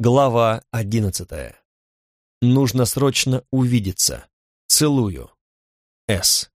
Глава одиннадцатая. Нужно срочно увидеться. Целую. С.